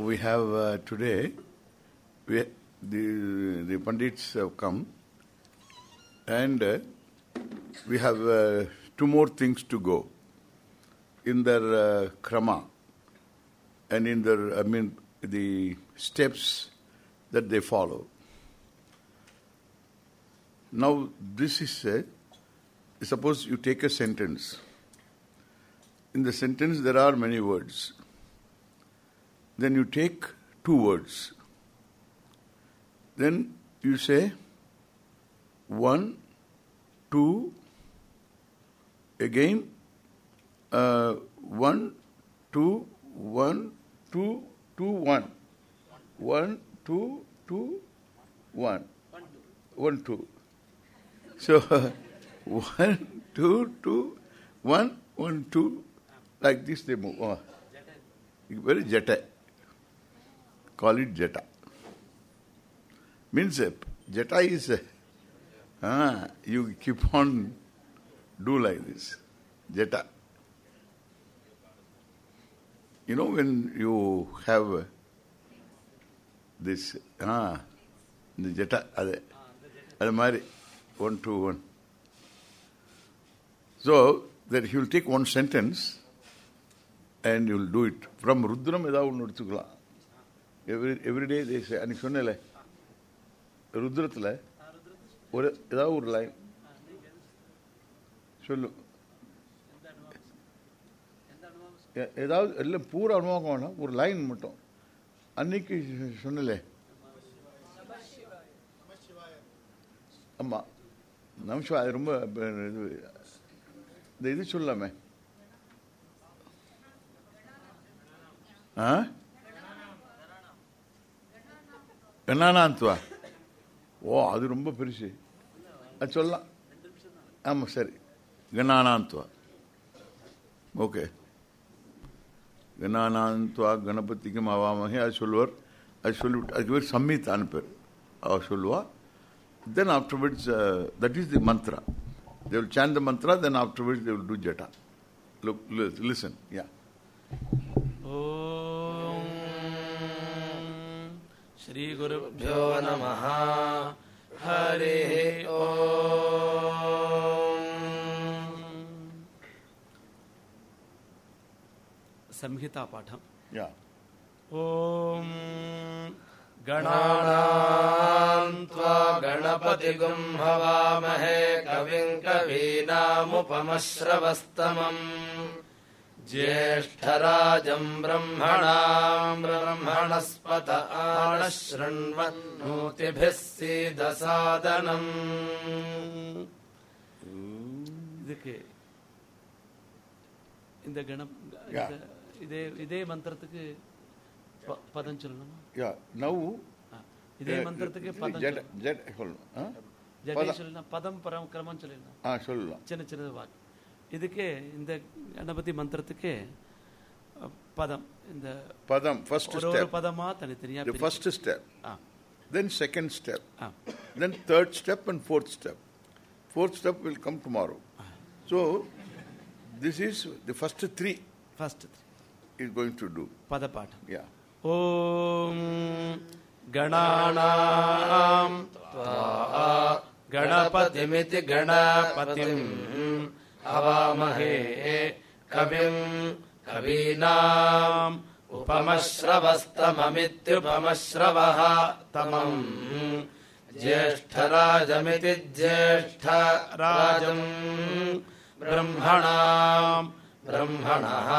we have uh, today, we, the, the Pandits have come and uh, we have uh, two more things to go in their uh, krama and in their, I mean, the steps that they follow. Now, this is a, suppose you take a sentence. In the sentence, there are many words. Then you take two words. Then you say one, two, again, uh, one, two, one, two, two, one. One, two, two, one. One, two. So, one, two, two, one, one, two, like this they move. Oh. Very jata call it jeta. Means eh, jeta is, uh, you keep on do like this. Jeta. You know when you have eh, this, ah, uh, the jeta, adhe, adhe mari, one, two, one. So, that he will take one sentence and you will do it. From Rudram edavun nudithukulaan. Every everyday தேச அன்னைக்கு சொன்னல ருத்ரத்தில் ஒரு ஏதாவது ஒரு line சொல்லு. ஏதாவது எல்லாம் பூரா அனுபவம் வேணாம் ஒரு லைன் மட்டும். அன்னைக்கு சொன்னல ஆமாம் நமசிவா அது ரொம்ப இது இந்த இது சொல்லாமே. ஆ? கண்ணானாந்துவா ஓ அது ரொம்ப பெருசு அது சொல்லலாம் ஆமா சரி கணானாந்துவா ஓகே கணானாந்துவா கணபதிக்கும் அவாமகே அது சொல்லுவார் அது சொல்லிவிட்டு அதுக்கு பேர் சம்மித்தான்னு பேர் அவ சொல்லுவா then afterwards uh, that is the mantra they will chant the mantra then afterwards they will do jata look li- listen yeah ॐ श्रीगुरुभ्यो नमः। हरिः ॐ संहितापाठम्। ॐ गणानाम् त्वा गणपतिगुम् हवामहे कविम् कवीनामुपमश्रवस्तमम् ज्येष्ठराजम् ब्रह्मणाम् ब्रह्मणस्पत आनः शृण्वन्नोतिभिः सीदसादनम् இதுக்கு இந்த கணம் Yeah. இந்த- இதே இதே மந்திரத்துக்கு ப- பதம் சொல்லணுமா yeah now ஆ, இதே uh, மந்திரத்துக்கு uh, பதம் jata jata சொல்லணும் ஆ? ஜடே பதம். சொல்லலாம் பதம் பரம் கிரமம் சொல்லலாம் ஆ சொல்லலாம் சின்ன சின்னது வாக்கு இதுக்கு இந்த கணபதி மந்திரத்துக்கு அ, பதம் இந்த padam first ஒரு ஒரு step பதமா தனித்தனியா the பிரிச்சு- first step ah, then second step ah, then third step and fourth step fourth step will come tomorrow so this is the first three first is going to do the bottom yeah ॐ हवामहे कविम् कवीनाम् उपमश्रवस्तममित्युपमश्रवः तमम् ज्येष्ठराजमिति ज्येष्ठराजम् ब्रह्मणाम् ब्रह्मणः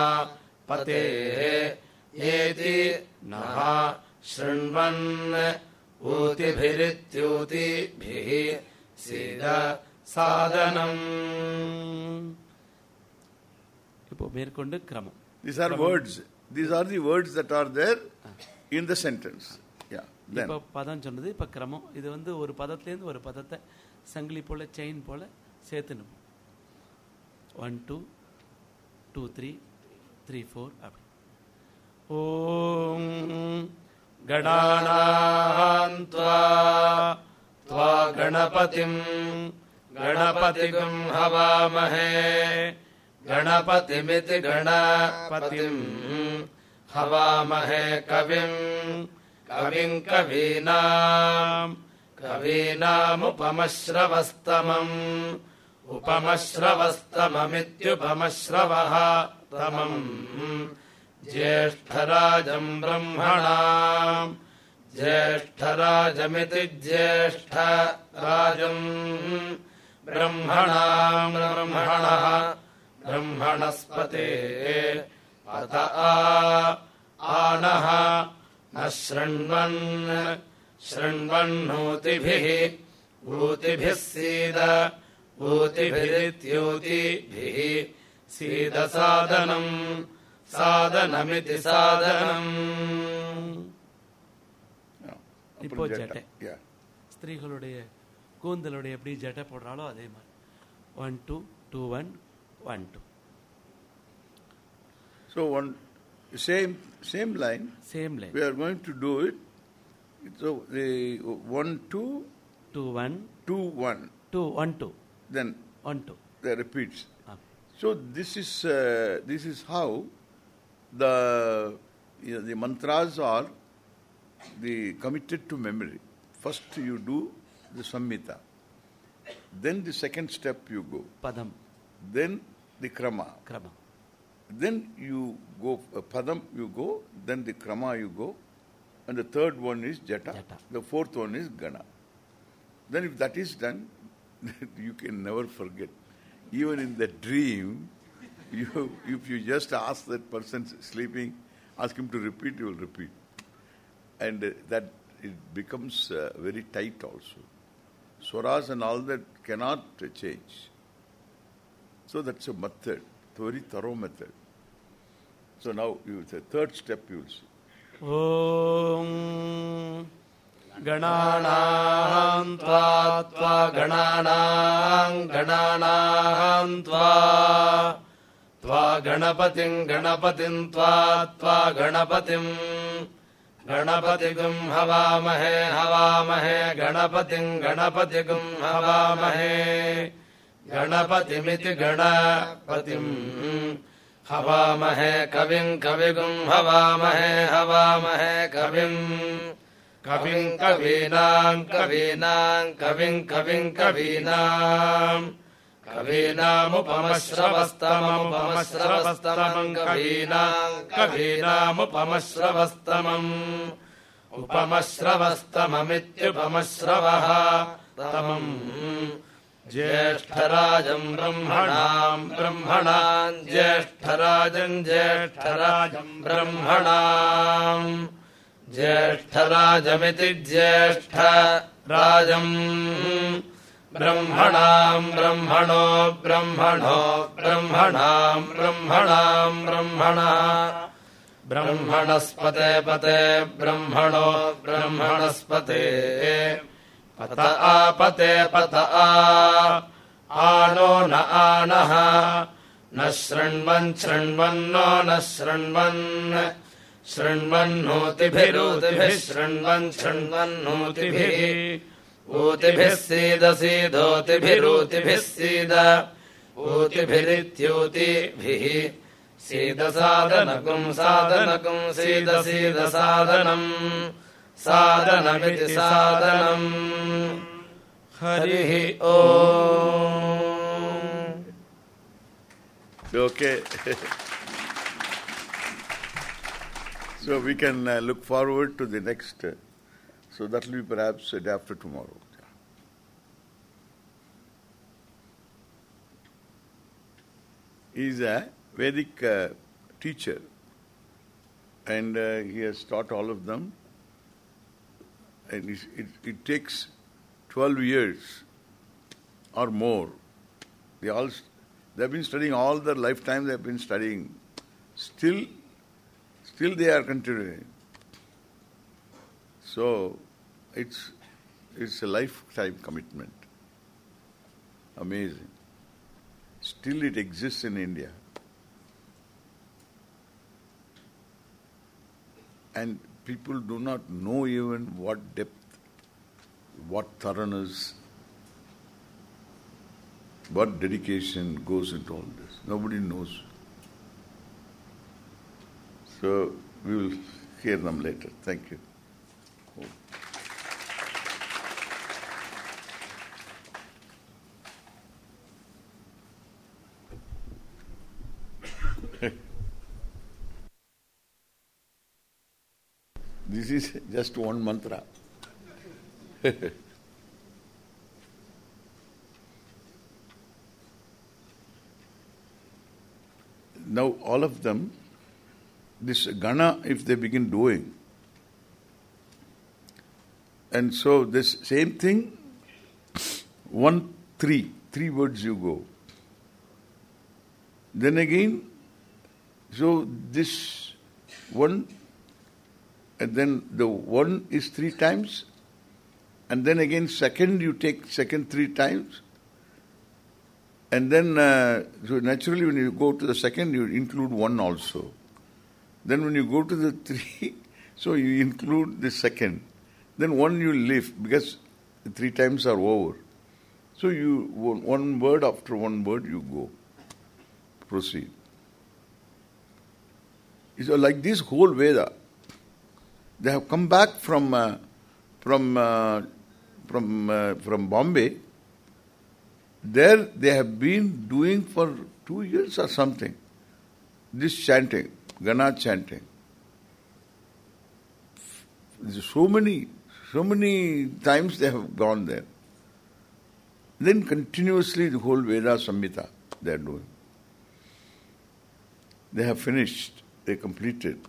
पतेः येति नः शृण्वन् ऊतिभिरित्यूतिभिः सीद சாதனம் இப்போ மேற்கொண்டு கிரமம் These are words. These are the words that are there in the sentence. Yeah. Then. இப்போ பதம் சொன்னது இப்போ கிரமம் இது வந்து ஒரு பதத்துலேருந்து ஒரு பதத்தை சங்கிலி போல செயின் போல சேர்த்துணும் one two two three three four அப்படி ஓம் गणानान्त्वा त्वा गणपतिम् गणपतिगुम् हवामहे। गणपतिमिति गणपतिम् हवामहे कविम् कविम् कवीनाम् कवीनामुपमश्रवस्तमम्। उपमश्रवस्तममित्युपमश्रवः तमम्। ज्येष्ठराजम् ब्रह्मणाम् ज्येष्ठराजमिति ज्येष्ठराजम् ब्रह्मणाम् ब्रह्मणः ब्रह्मणस्पते अत आनः न शृण्वन् शृण्वन्नूतिभिः ऊतिभिः सीद ऊतिभिरित्यूतिभिः सीदसादनम् सादनमिति सादनम् Yeah. இப்போ Upper ஜட்டை. Yeah. ஸ்திரீகளுடைய கூந்தலுடைய எப்படி ஜட்டை போடுறாலோ அதே மாதிரி one two two one one two So one same same line. Same line We are going to do it. So the one two two one two one. Two one two Then one two that repeats. So this is uh, this is how the you know, the mantras are the committed to memory. First you do the Samhita. Then the second step you go. Padam. Then the Krama. Krama. Then you go, uh, Padam you go, then the Krama you go, and the third one is Jata. Jata. The fourth one is Gana. Then if that is done, you can never forget. Even in the dream, you if you just ask that person sleeping, ask him to repeat, he will repeat. And uh, that it becomes uh, very tight also Swaras and all that cannot uh, change. So that's a method, a very thorough method. So now you the third step you will see. ॐ गणानाम् त्वा त्वा गणानाम् गणानाम् त्वा त्वा गणपतिम् गणपतिम् त्वा त्वा गणपतिम् गणपतिगुम् हवामहे हवामहे गणपतिम् गणपतिगुम् हवामहे। गणपतिमिति गणपतिम् हवामहे कविम् कविगुम् हवामहे हवामहे कविम् कविम् कवीनाम् कवीनाम् कविम् कविम् कवीनाम् कवीनामुपमश्रवस्तममुपमश्रवस्तमम् कवीनाम् कवीनामुपमश्रवस्तमम्। उपमश्रवस्तममित्युपमश्रवः तमम्। ज्येष्ठराजम् ब्रह्मणाम् ब्रह्मणाम् ज्येष्ठराजम् ज्येष्ठराजम् ब्रह्मणाम्। ज्येष्ठराजमिति ज्येष्ठ ब्रह्मणाम् ब्रह्मणो ब्रह्मणो ब्रह्मणाम् ब्रह्मणाम् ब्रह्मणः। ब्रह्मणस्पते पते ब्रह्मणो ब्रह्मणस्पते। पत आपते पत आनो न आनः। न शृण्वन् शृण्वन्नो न शृण्वन्। शृण्वन्नोतिभिरूतिभिः शृण्वन् शृण्वन्नोतिभिः ऊतिभिः सीद सीदोतिभिरूतिभिः सीद ऊतिभिरित्यूतिभिः सीदसादनकुम् सादनकुम् सीद सीद सादनम् सादनमिति सादनम् हरिः ओ Okay. so we can uh, look forward to the next. Uh, so that will be perhaps a day after tomorrow. He is a Vedic uh, teacher and uh, he has taught all of them. And it, it, it takes 12 years or more. They all they have been studying all their lifetime. They have been studying. Still, still they are continuing. So, it's it's a lifetime commitment. Amazing. Still, it exists in India. And people do not know even what depth, what thoroughness, what dedication goes into all this. Nobody knows. So we will hear them later. Thank you. this is just one mantra. now all of them, this gana, if they begin doing, and so this same thing, one, three, three words you go. Then again, so this one, and then the one is three times, and then again second you take second three times, and then uh, so naturally when you go to the second you include one also. Then when you go to the three, so you include the second. Then one you lift because three times are over. So you one word after one word you go. Proceed. So like this whole Veda, they have come back from uh, from uh, from uh, from Bombay. There they have been doing for two years or something. This chanting, Gana chanting. So many, so many times they have gone there. Then continuously the whole Veda Samhita they are doing. They have finished, they completed.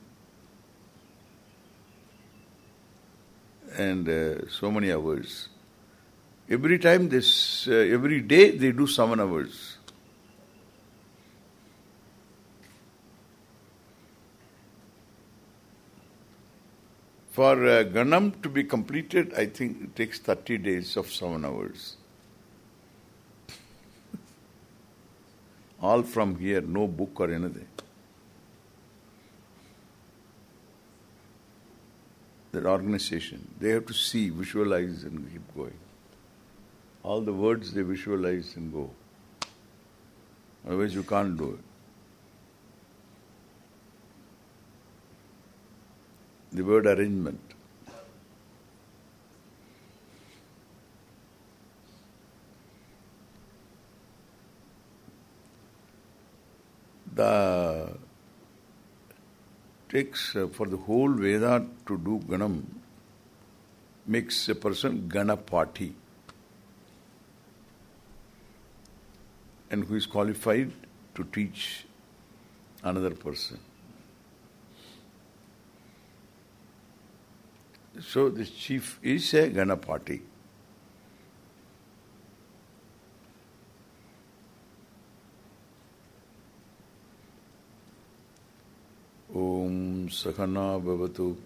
And uh, so many hours. Every time this, uh, every day they do seven hours. For uh, Ganam to be completed, I think it takes 30 days of seven hours. All from here, no book or anything. That organization, they have to see, visualize and keep going. All the words they visualize and go. Otherwise you can't do it. The word arrangement. The takes uh, for the whole Veda to do Ganam makes a person Ganapati and who is qualified to teach another person. So this chief is a Ganapati. ॐ सहना भवतु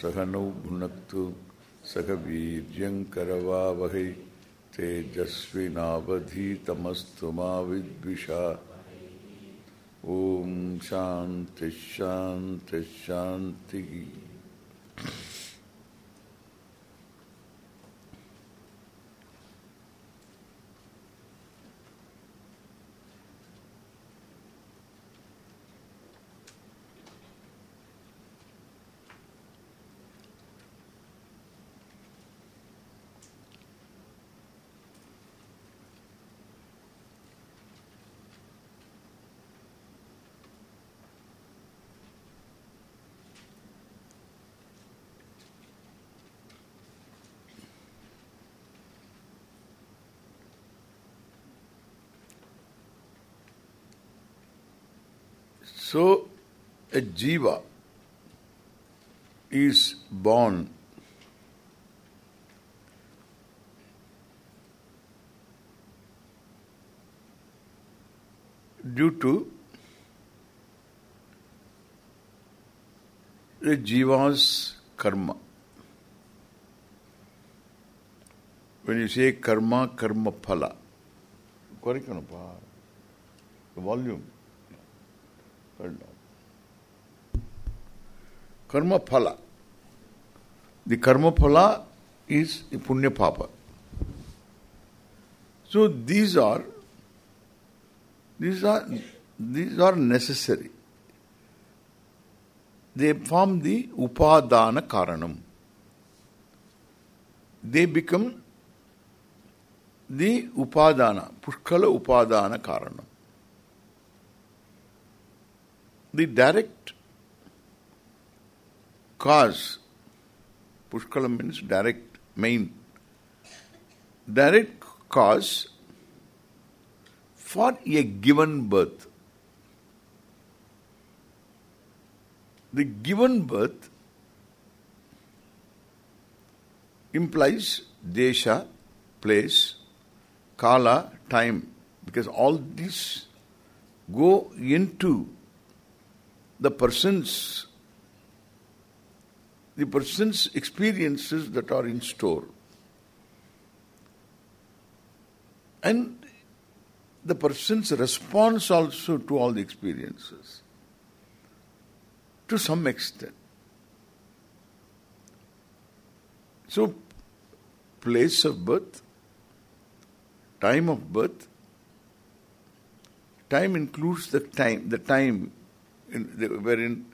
सहनौ भुनक्तु सह वीर्यङ्करवावहै तेजस्विनावधीतमस्तु मा विद्विषा। ॐ शान्तिः शान्तिः शान्तिः। So, a jiva is born due to the jiva's karma. When you say karma, karma phala. Correct? The volume. Karma phala. The karma phala is punya papa. So these are these are these are necessary. they form the upadana karanam. They become the upadana, pushkala upadana karanam. The direct cause, pushkala means direct, main, direct cause for a given birth. The given birth implies desha, place, kala, time, because all these go into the person's the person's experiences that are in store. And the person's response also to all the experiences to some extent. So, place of birth, time of birth, time includes the time, the time in wherein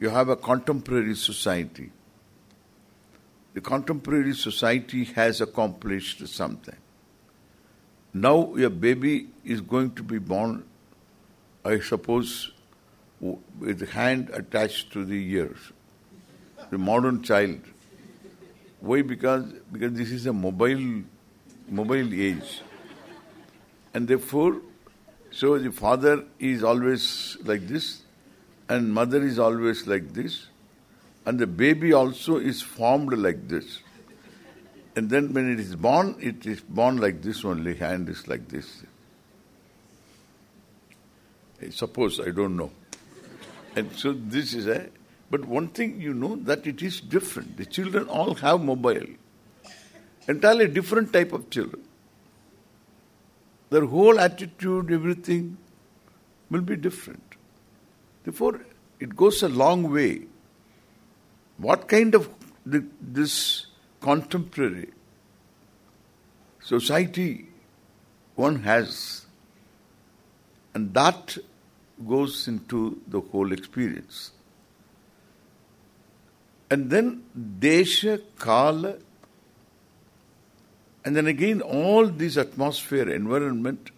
you have a contemporary society. The contemporary society has accomplished something. Now your baby is going to be born, I suppose, with hand attached to the ears. The modern child. Why? Because because this is a mobile mobile age. And therefore, so the father is always like this, and mother is always like this, and the baby also is formed like this. And then when it is born, it is born like this only, hand is like this. I suppose, I don't know. And so this is a, but one thing you know that it is different. The children all have mobile. Entirely different type of children. Their whole attitude, everything will be different. Therefore, it goes a long way. What kind of the, this contemporary society one has, and that goes into the whole experience. And then Desha, Kala, and then again all this atmosphere, environment,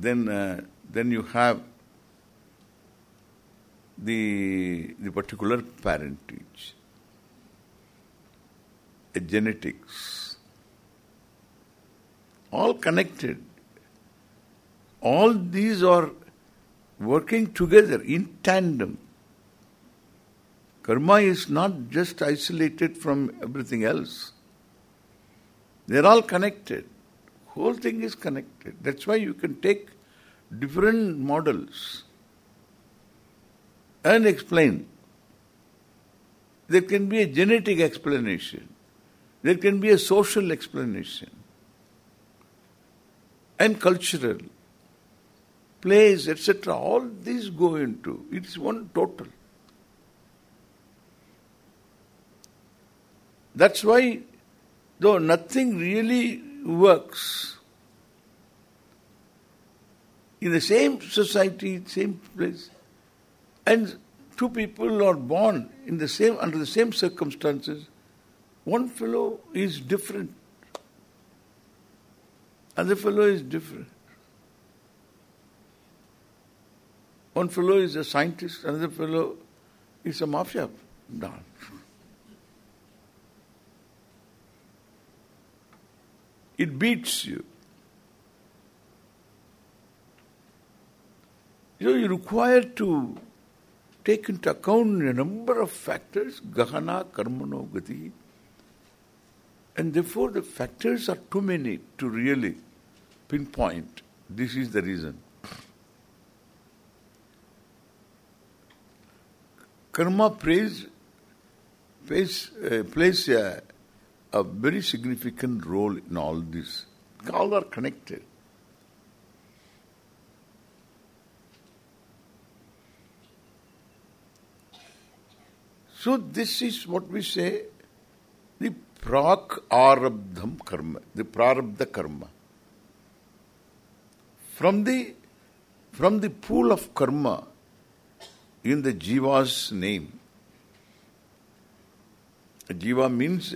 then uh, then you have the the particular parentage, a genetics, all connected. All these are working together in tandem. Karma is not just isolated from everything else. They're all connected. Whole thing is connected. That's why you can take different models and explain. There can be a genetic explanation. There can be a social explanation. And cultural. Plays, etc. All these go into. It is one total. That's why, though nothing really works, in the same society, same place, and two people are born in the same under the same circumstances, one fellow is different, other fellow is different. One fellow is a scientist, another fellow is a mafia. Don. It beats you. So you require to take into account a number of factors, gahana, karmano, gati. And therefore the factors are too many to really pinpoint. This is the reason. Karma plays, plays, uh, plays a, a very significant role in all this. All are connected. So this is what we say, the prak arabdham karma, the prarabdha karma. From the from the pool of karma in the jiva's name. Jiva means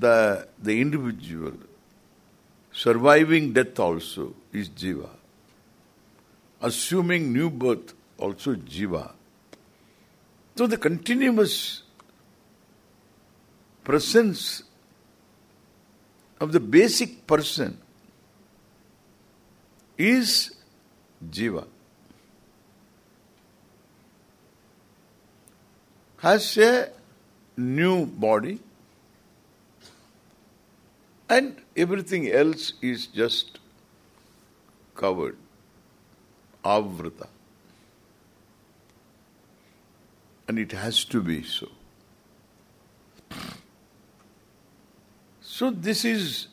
the the individual. Surviving death also is jiva. Assuming new birth also jiva. So the continuous presence of the basic person is jiva. Has a new body and everything else is just covered. Avrata. And it has to be so. So this is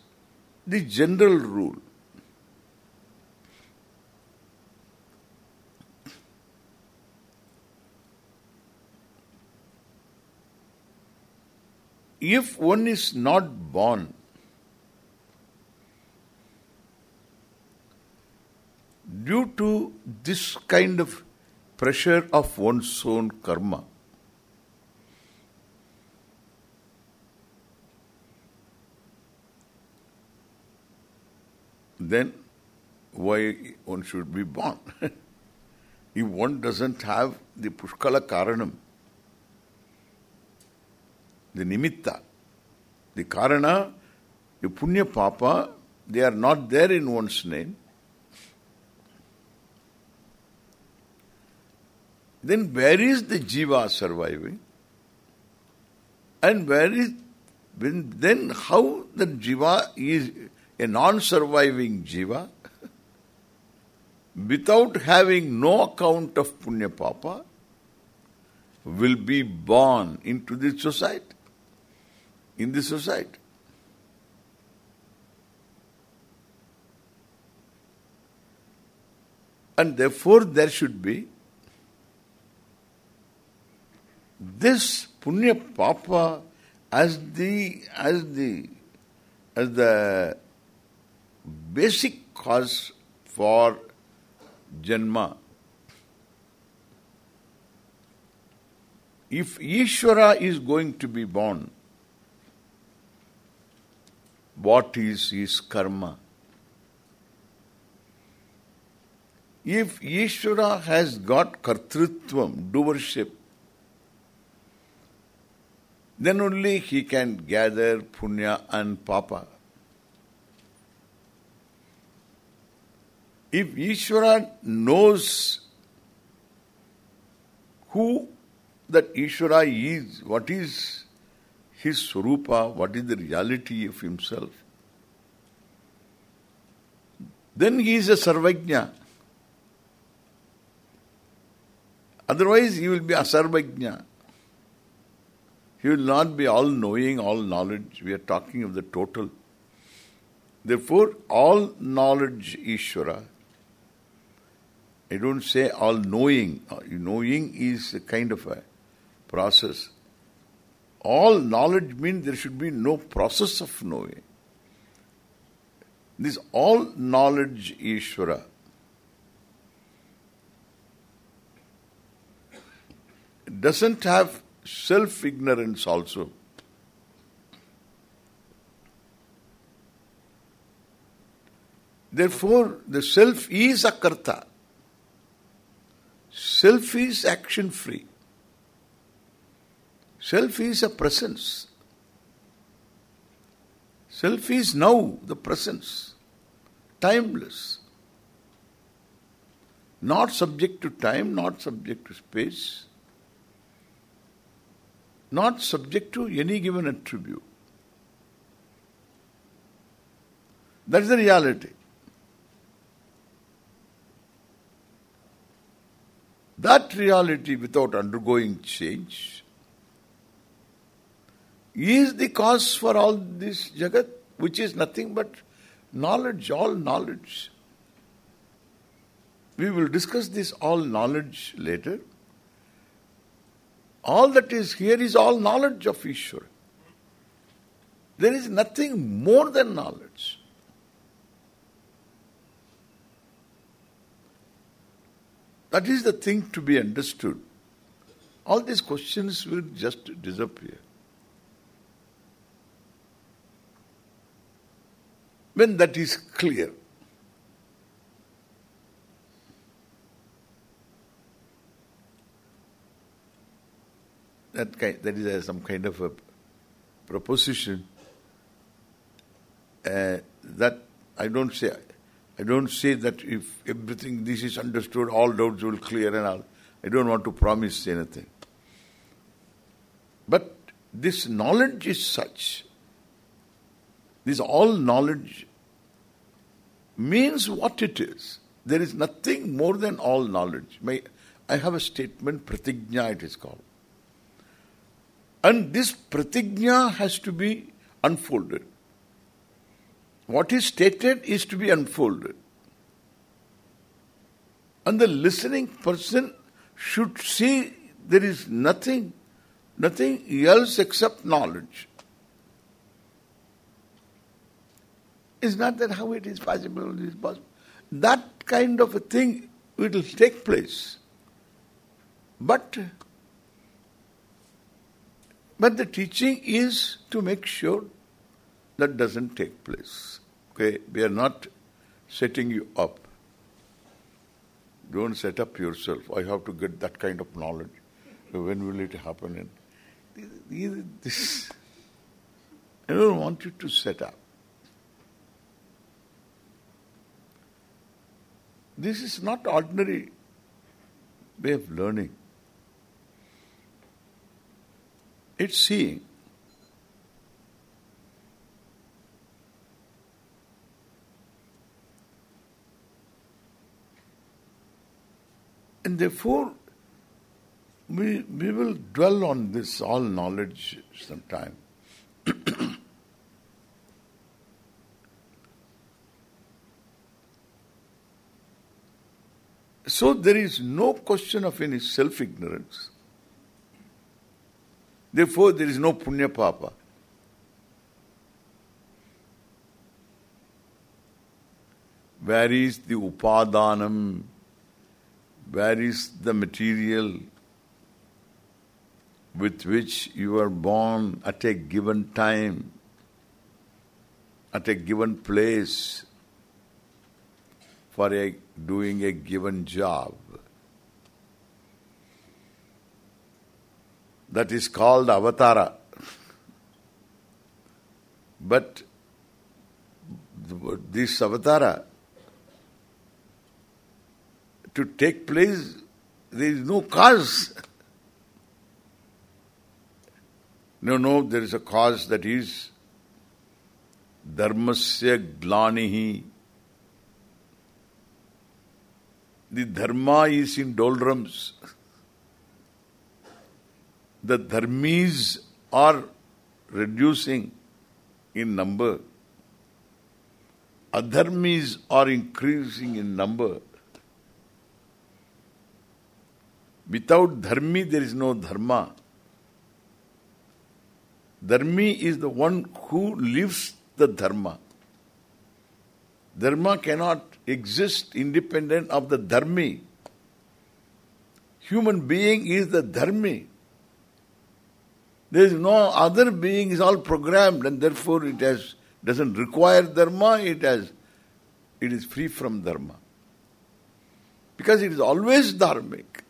the general rule. If one is not born due to this kind of pressure of one's own karma, then why one should be born? if one doesn't have the Pushkala Karanam, the Nimitta, the Karana, the Punya Papa, they are not there in one's name, then where is the Jiva surviving? And where is, when, then how the Jiva is a non-surviving jiva without having no account of punya papa will be born into this society in this society and therefore there should be this punya papa as the as the as the basic cause for Janma. If Ishvara is going to be born, what is his karma? If Ishvara has got kartrutvam, doership, then only he can gather punya and papa. If Ishvara knows who that Ishvara is, what is his swarupa, what is the reality of himself, then he is a sarvajna. Otherwise he will be asarvajna. He will not be all-knowing, all-knowledge. We are talking of the total. Therefore, all knowledge Ishvara I don't say all knowing. Uh, knowing is a kind of a process. All knowledge means there should be no process of knowing. This all knowledge Ishvara. doesn't have self-ignorance also. Therefore, the self is akarta. Self is action-free. Self is a presence. Self is now the presence. Timeless. Not subject to time, not subject to space. Not subject to any given attribute. That is the reality. That reality without undergoing change is the cause for all this jagat, which is nothing but knowledge, all knowledge. We will discuss this all knowledge later. All that is here is all knowledge of Ishvara. There is nothing more than knowledge. That is the thing to be understood. All these questions will just disappear. When that is clear, that kind, that is a, some kind of a proposition uh, that I don't say I don't say that if everything this is understood, all doubts will clear and all. I don't want to promise anything. But this knowledge is such. This all knowledge means what it is. There is nothing more than all knowledge. My, I have a statement, pratigna it is called. And this pratigna has to be unfolded. What is stated is to be unfolded. And the listening person should see there is nothing, nothing else except knowledge. Is not that how it is possible, it is possible. That kind of a thing will take place. But but the teaching is to make sure that doesn't take place. Okay, we are not setting you up. Don't set up yourself. I have to get that kind of knowledge. When will it happen? And this, I don't want you to set up. This is not ordinary way of learning. It's seeing. And therefore, we, we will dwell on this all knowledge sometime. so there is no question of any self-ignorance. Therefore, there is no punya papa. Where is the upadanam? Where is the material with which you are born at a given time, at a given place, for a doing a given job? That is called avatara. But this avatara to take place, there is no cause. No, no, there is a cause that is dharmasya glanihi. The dharma is in doldrums. The dharmis are reducing in number. Adharmis are increasing in number. Without dharmi, there is no dharma. Dharmi is the one who lives the dharma. Dharma cannot exist independent of the dharmi. Human being is the dharmi. There is no other being is all programmed and therefore it has doesn't require dharma, it has it is free from dharma. Because it is always dharmic.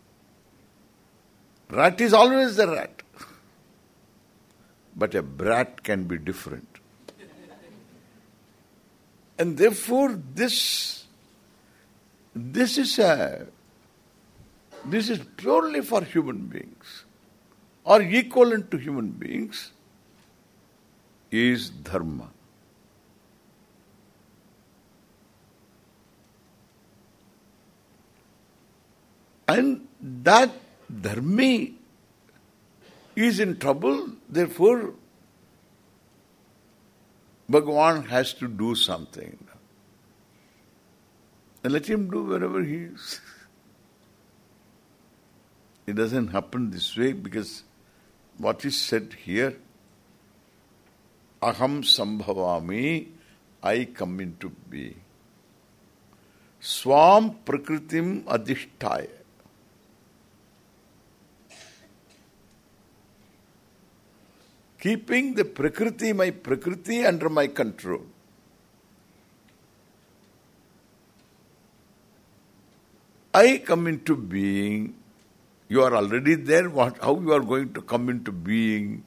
Rat is always the rat. But a brat can be different. And therefore this this is a this is purely for human beings or equivalent to human beings is dharma. And that dharmi is in trouble, therefore Bhagavan has to do something. And let him do wherever he is. It doesn't happen this way because what is said here? Aham sambhavami, I come into being. Swam prakritim adhishtaya. Keeping the prakriti, my prakriti under my control. I come into being you are already there, what, how you are going to come into being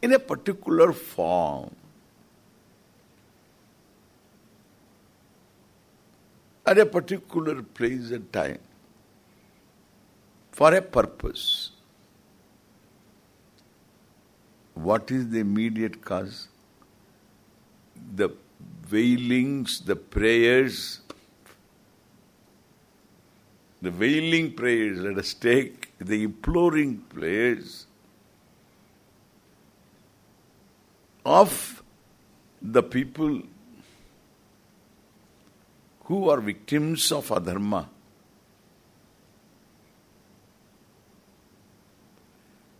in a particular form. At a particular place and time. For a purpose. What is the immediate cause? The wailings, the prayers, the wailing prayers, let us take the imploring prayers of the people who are victims of adharma.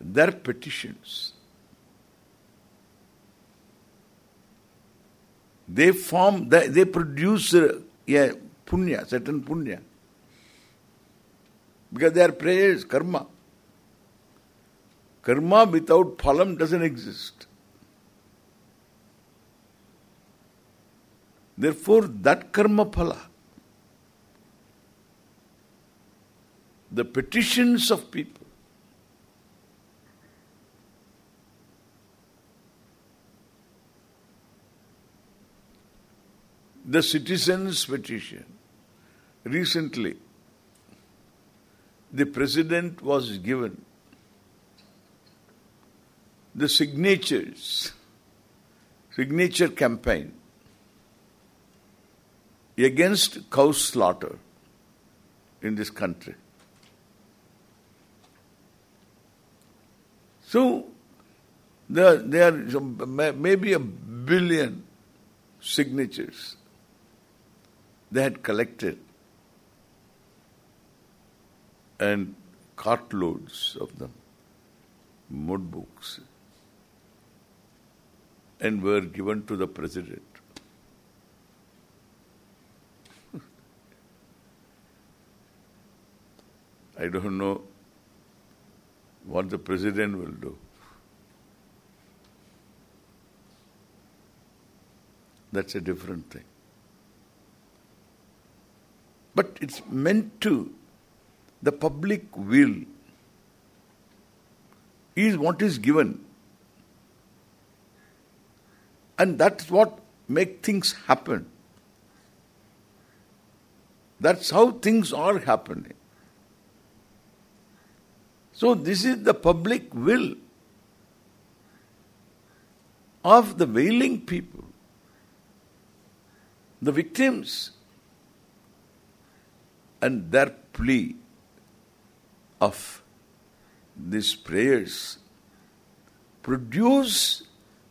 Their petitions. They form, they, they produce a, a punya, certain punya. Because they are prayers, karma. Karma without phalam doesn't exist. Therefore, that karma phala, the petitions of people, the citizens' petition. Recently, the president was given the signatures, signature campaign against cow slaughter in this country. So, there, there are maybe a billion signatures they had collected and cartloads of them, notebooks, and were given to the president. I don't know what the president will do. That's a different thing. But it's meant to, the public will is what is given. And that's what make things happen. That's how things are happening. So this is the public will of the wailing people, the victims, and their plea of these prayers produce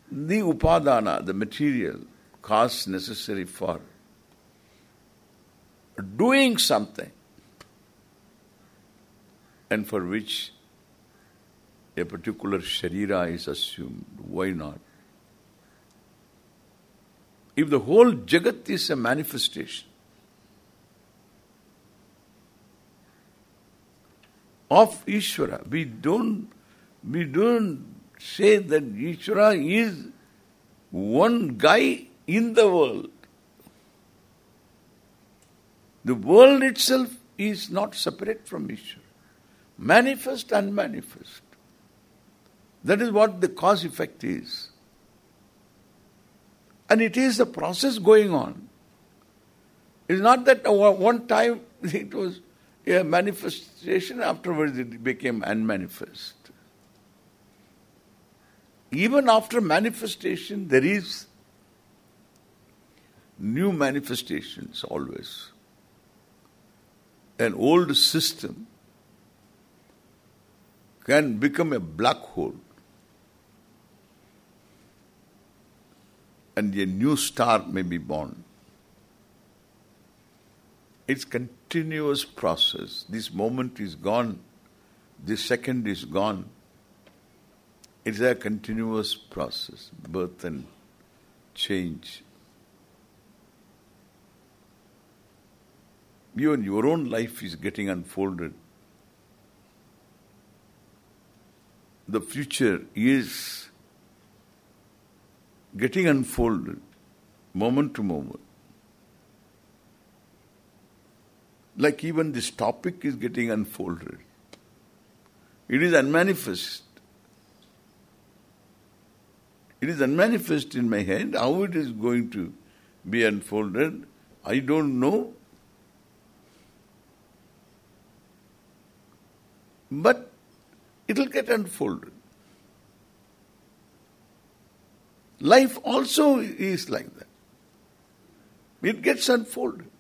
the upadana, the material cause necessary for doing something and for which a particular sharira is assumed. Why not? If the whole jagat is a manifestation of Ishvara, we don't we don't say that Ishvara is one guy in the world. The world itself is not separate from Ishvara. Manifest, and manifest. That is what the cause effect is. And it is a process going on. It's not that one time it was a manifestation, afterwards it became unmanifest. Even after manifestation, there is new manifestations always. An old system can become a black hole and a new star may be born. It's continuous process. This moment is gone. This second is gone. It's a continuous process, birth and change. Even your own life is getting unfolded. The future is getting unfolded moment to moment. Like even this topic is getting unfolded. It is unmanifest. It is unmanifest in my head. How it is going to be unfolded, I don't know. But it will get unfolded. Life also is like that. It gets unfolded.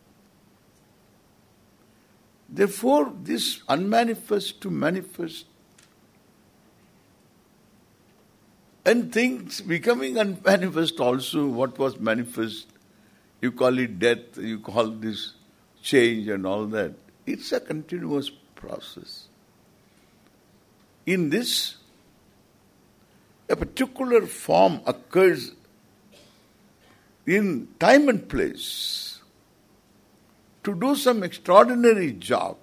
Therefore, this unmanifest to manifest and things becoming unmanifest also, what was manifest, you call it death, you call this change and all that. It's a continuous process. In this, a particular form occurs in time and place to do some extraordinary job.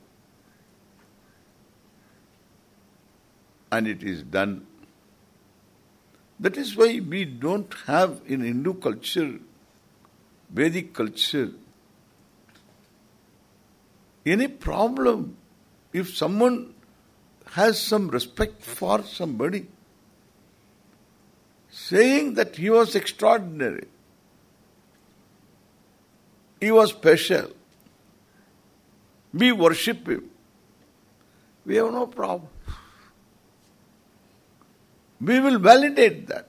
And it is done. That is why we don't have in Hindu culture, Vedic culture, any problem if someone has some respect for somebody, saying that he was extraordinary, he was special, we worship him, we have no problem. We will validate that.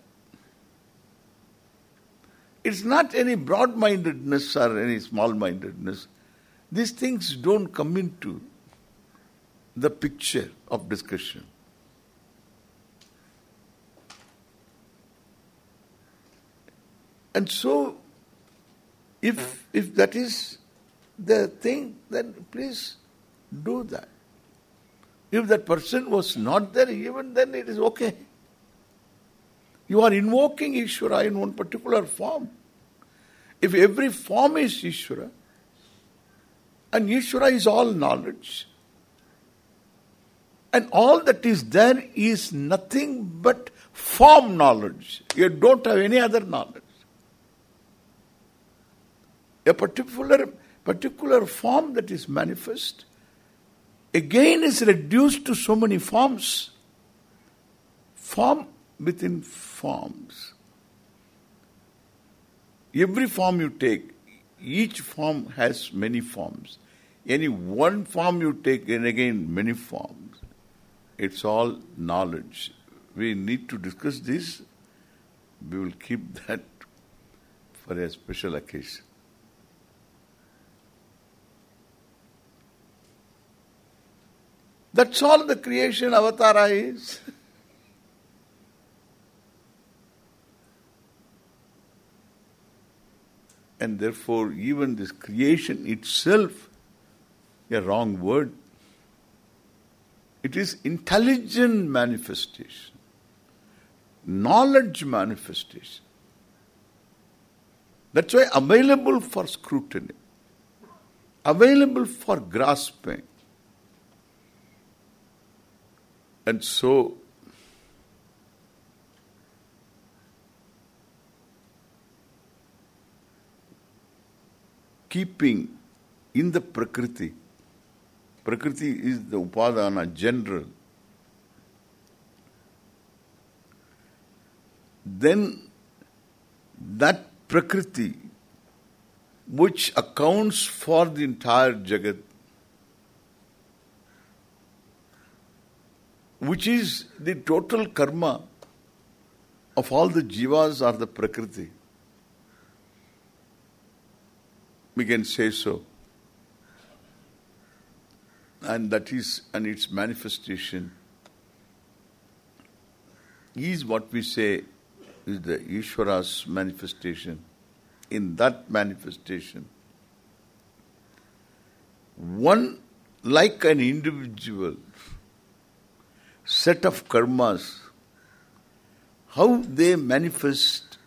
It's not any broad-mindedness or any small-mindedness. These things don't come into the picture of discussion. And so, if if that is the thing, then please do that. If that person was not there, even then it is okay. You are invoking Ishvara in one particular form. If every form is Ishvara, and Ishvara is all knowledge, and all that is there is nothing but form knowledge. You don't have any other knowledge. A particular particular form that is manifest again is reduced to so many forms. Form within forms. Every form you take, each form has many forms. Any one form you take, and again many forms. It's all knowledge. We need to discuss this. We will keep that for a special occasion. That's all the creation avatara is. and therefore even this creation itself a wrong word. It is intelligent manifestation, knowledge manifestation. That's why available for scrutiny, available for grasping. And so, keeping in the Prakriti, Prakriti is the Upadana, general. Then that Prakriti which accounts for the entire Jagat, which is the total karma of all the jivas or the Prakriti. We can say so and that is and its manifestation is what we say is the Ishvara's manifestation. In that manifestation, one like an individual set of karmas, how they manifest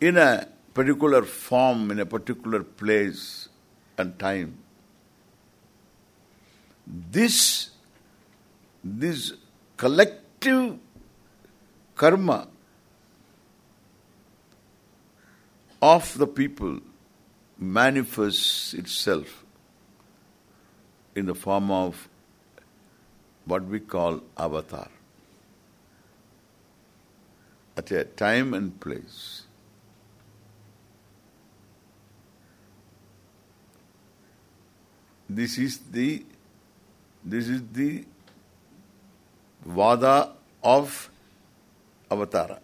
in a particular form, in a particular place and time, this this collective karma of the people manifests itself in the form of what we call avatar. At a time and place. This is the this is the vada of avatara.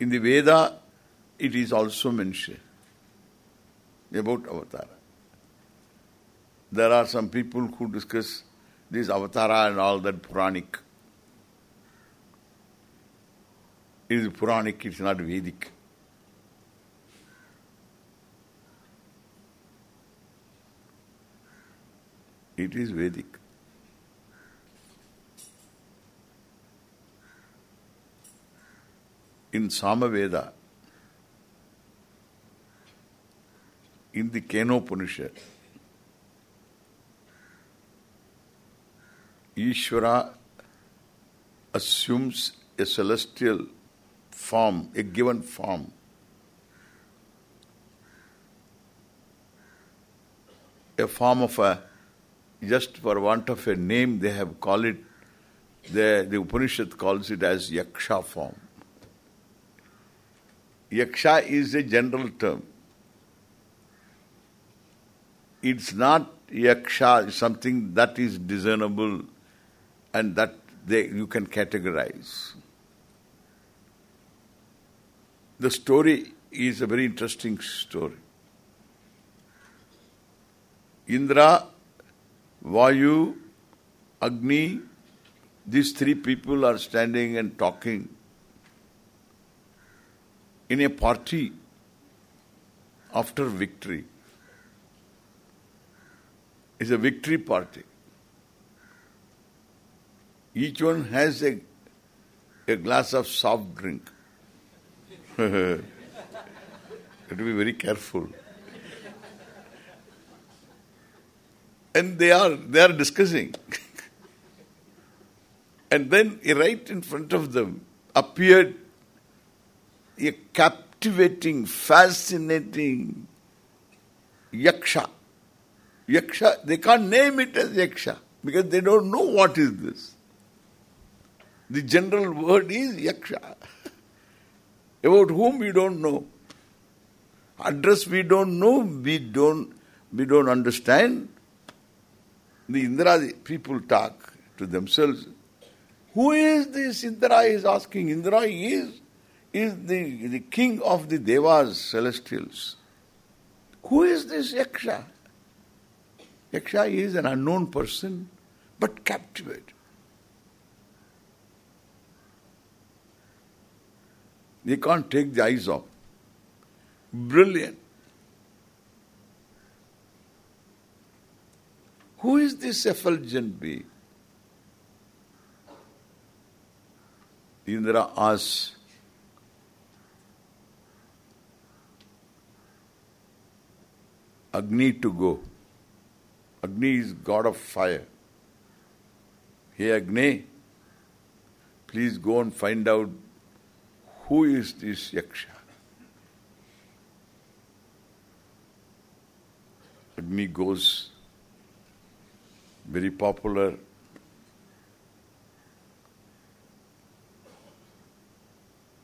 In the Veda, it is also mentioned about avatara. There are some people who discuss this avatara and all that Puranic. It is Puranic, it is not Vedic. It is Vedic. In Samaveda, in the Kenopanishad, Ishvara assumes a celestial form, a given form. A form of a, just for want of a name, they have called it, the, the Upanishad calls it as Yaksha form. Yaksha is a general term. It's not Yaksha, something that is discernible and that they, you can categorize. The story is a very interesting story. Indra, Vayu, Agni, these three people are standing and talking in a party after victory. It's a victory party. Each one has a a glass of soft drink. you have to be very careful. And they are they are discussing. and then right in front of them appeared a captivating, fascinating yaksha. Yaksha, they can't name it as yaksha because they don't know what is this. The general word is yaksha. About whom we don't know. Address we don't know, we don't we don't understand. The Indra people talk to themselves. Who is this Indra is asking? Indra is is the, the king of the Devas, celestials. Who is this Yaksha? Yaksha is an unknown person, but captivated. They can't take the eyes off. Brilliant. Who is this effulgent being? Indra asks, Agni to go. Agni is god of fire. Hey Agni, please go and find out who is this Yaksha. Agni goes, very popular.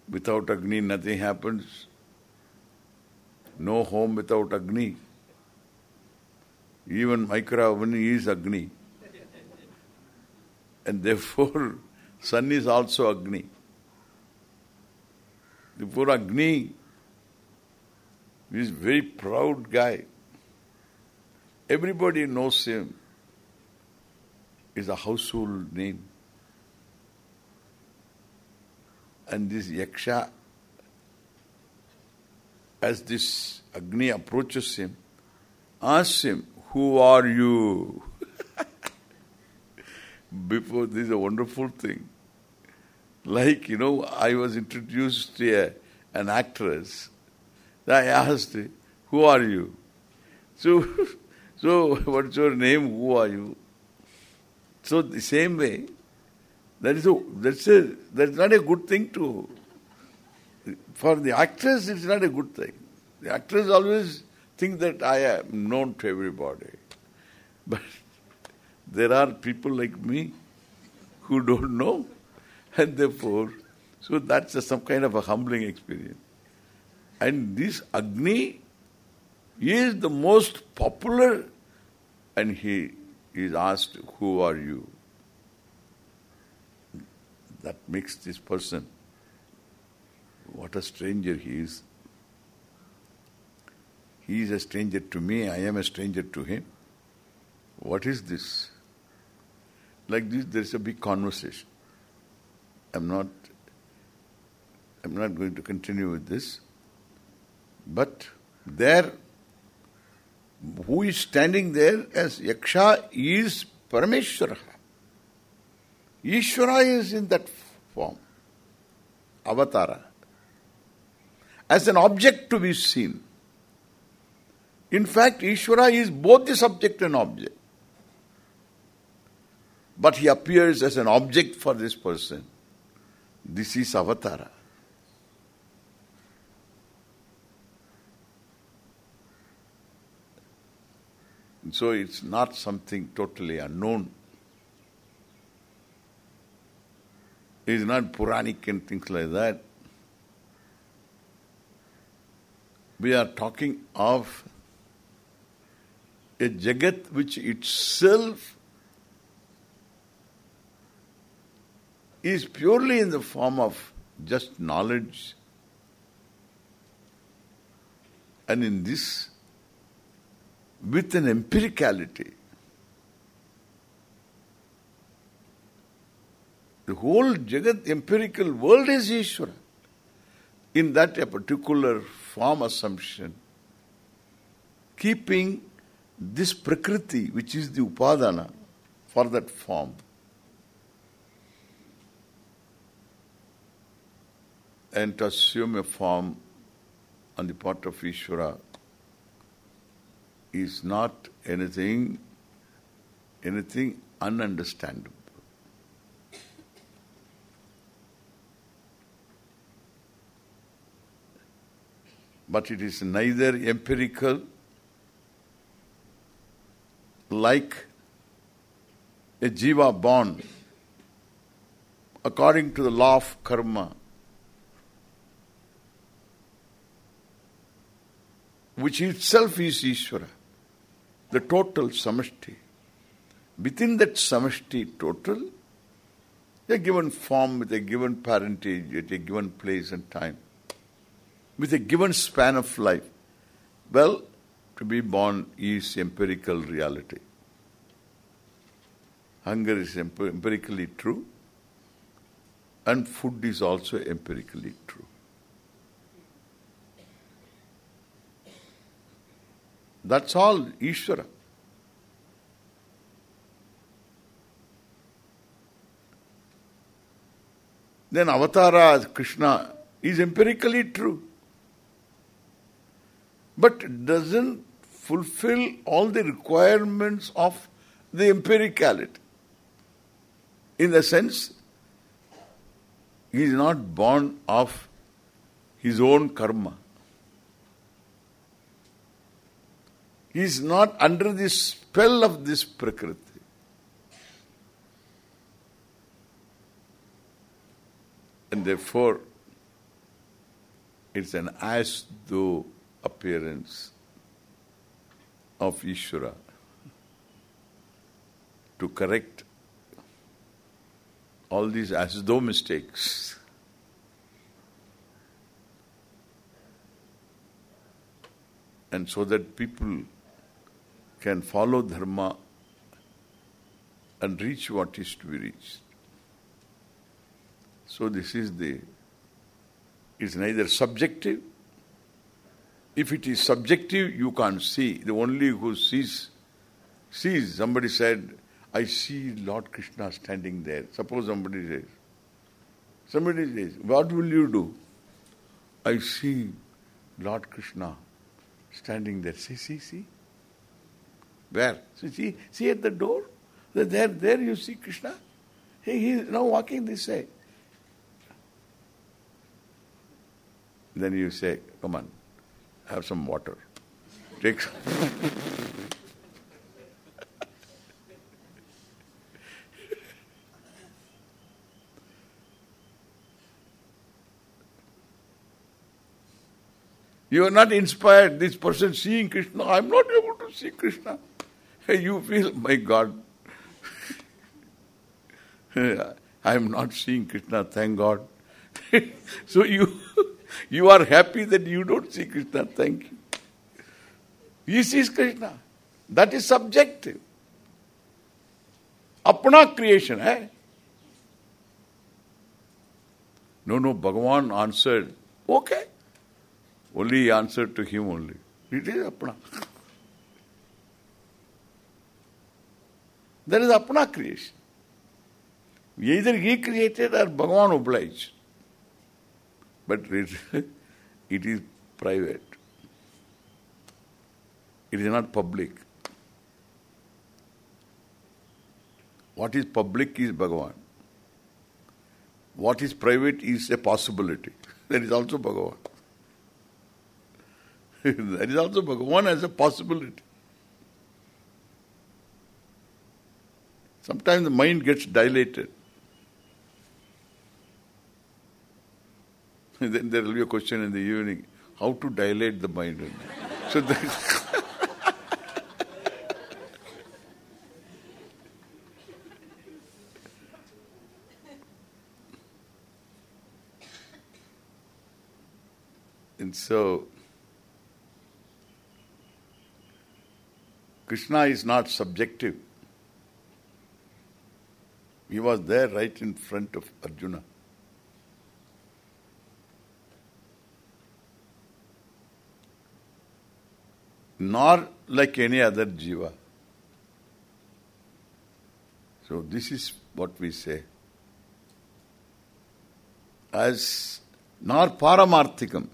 Without Agni nothing happens. No home without Agni. Even micro is Agni. And therefore, sun is also Agni. Therefore, Agni is very proud guy. Everybody knows him. Is a household name. And this Yaksha, as this Agni approaches him, asks him, who are you? Before, this is a wonderful thing. Like, you know, I was introduced to a, an actress. I asked, who are you? So, so what's your name? Who are you? So the same way, that is a that's a that's not a good thing to for the actress it's not a good thing. The actress always think that I am known to everybody. But there are people like me who don't know and therefore, so that's a, some kind of a humbling experience. And this Agni is the most popular and he is asked, who are you? That makes this person, what a stranger he is. He is a stranger to me, I am a stranger to him. What is this? Like this, there is a big conversation. I'm not I'm not going to continue with this. But there, who is standing there as Yaksha is Parameshwara. Ishvara is in that form. Avatara. As an object to be seen. In fact, Ishvara is both the subject and object. But he appears as an object for this person. This is Avatara. So it's not something totally unknown. It is not Puranic and things like that. We are talking of a Jagat which itself is purely in the form of just knowledge. And in this with an empiricality. The whole Jagat empirical world is Ishvara. In that a particular form assumption, keeping this Prakriti, which is the Upadana, for that form. And to assume a form on the part of Ishvara is not anything anything ununderstandable. But it is neither empirical like a jiva born according to the law of karma which itself is Ishvara the total samashti. Within that samashti total, a given form with a given parentage at a given place and time, with a given span of life. Well, to be born is empirical reality. Hunger is empirically true and food is also empirically true. That's all Ishvara. Then Avatara as Krishna is empirically true. But doesn't fulfill all the requirements of the empiricality. In the sense, he is not born of his own karma. He is not under the spell of this Prakriti. And therefore, it's an as though appearance of Ishvara to correct all these as though mistakes. And so that people can follow dharma and reach what is to be reached. So this is the, it's neither subjective. If it is subjective, you can't see. The only who sees, sees. Somebody said, I see Lord Krishna standing there. Suppose somebody says, somebody says, what will you do? I see Lord Krishna standing there. See, see, see. Where? So see, see at the door? There, there you see Krishna. He, is now walking this way. Then you say, come on, have some water. Take some. You are not inspired. This person seeing Krishna, I am not able to see Krishna. You feel, my God, I am not seeing Krishna, thank God. so you you are happy that you don't see Krishna, thank you. He sees Krishna. That is subjective. Apna creation, eh? No, no, Bhagavan answered, okay. Only he answered to him only. It is apna. That is apna creation. Either he created or Bhagavan obliged. But it, it is private. It is not public. What is public is Bhagavan. What is private is a possibility. That is also Bhagavan. that is also Bhagavan as a possibility. Sometimes the mind gets dilated. then there will be a question in the evening, how to dilate the mind. so the And so, Krishna is not subjective. He was there right in front of Arjuna. Nor like any other jiva. So this is what we say. As nor paramarthikam.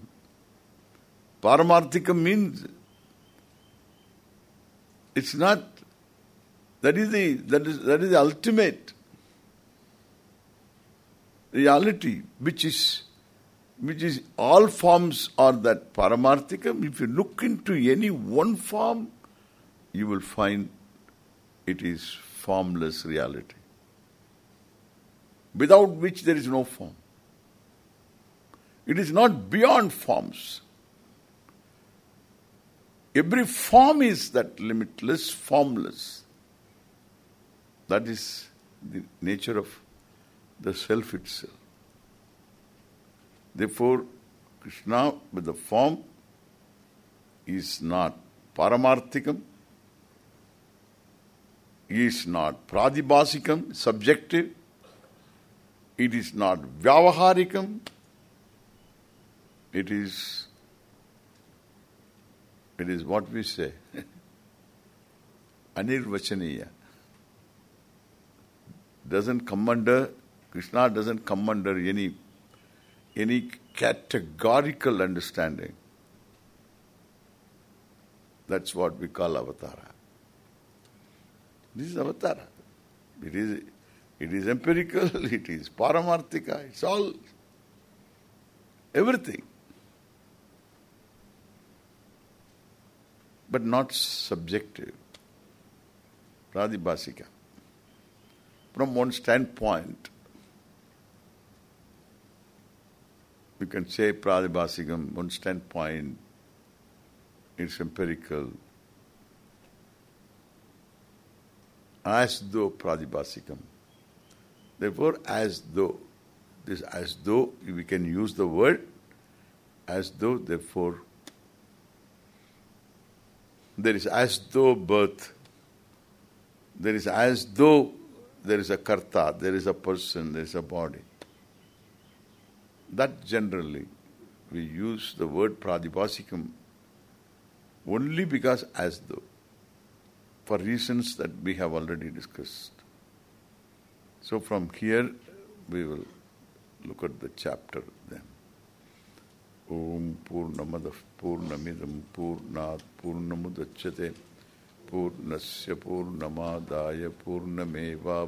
Paramarthikam means it's not that is the that is that is the ultimate reality which is which is all forms are that paramarthikam. If you look into any one form, you will find it is formless reality. Without which there is no form. It is not beyond forms. Every form is that limitless, formless. That is the nature of the self itself. Therefore, Krishna with the form is not paramarthikam, is not pratibhasikam, subjective, it is not vyavaharikam, it is it is what we say anirvachaniya doesn't come under Krishna doesn't come under any any categorical understanding. That's what we call avatara. This is avatara. It is it is empirical, it is paramarthika, it's all everything. But not subjective. Pratibhasika. From one standpoint, you can say pratibhasikam, one standpoint, it's empirical. As though pratibhasikam. Therefore, as though, this as though, we can use the word as though, therefore, there is as though birth, there is as though there is a karta, there is a person, there is a body. That generally, we use the word pratibhasikam only because as though, for reasons that we have already discussed. So from here, we will look at the chapter then. Om Purnamadah Purnamidam Purnat Purnamudachyate Purnasya Purnamadaya Purnameva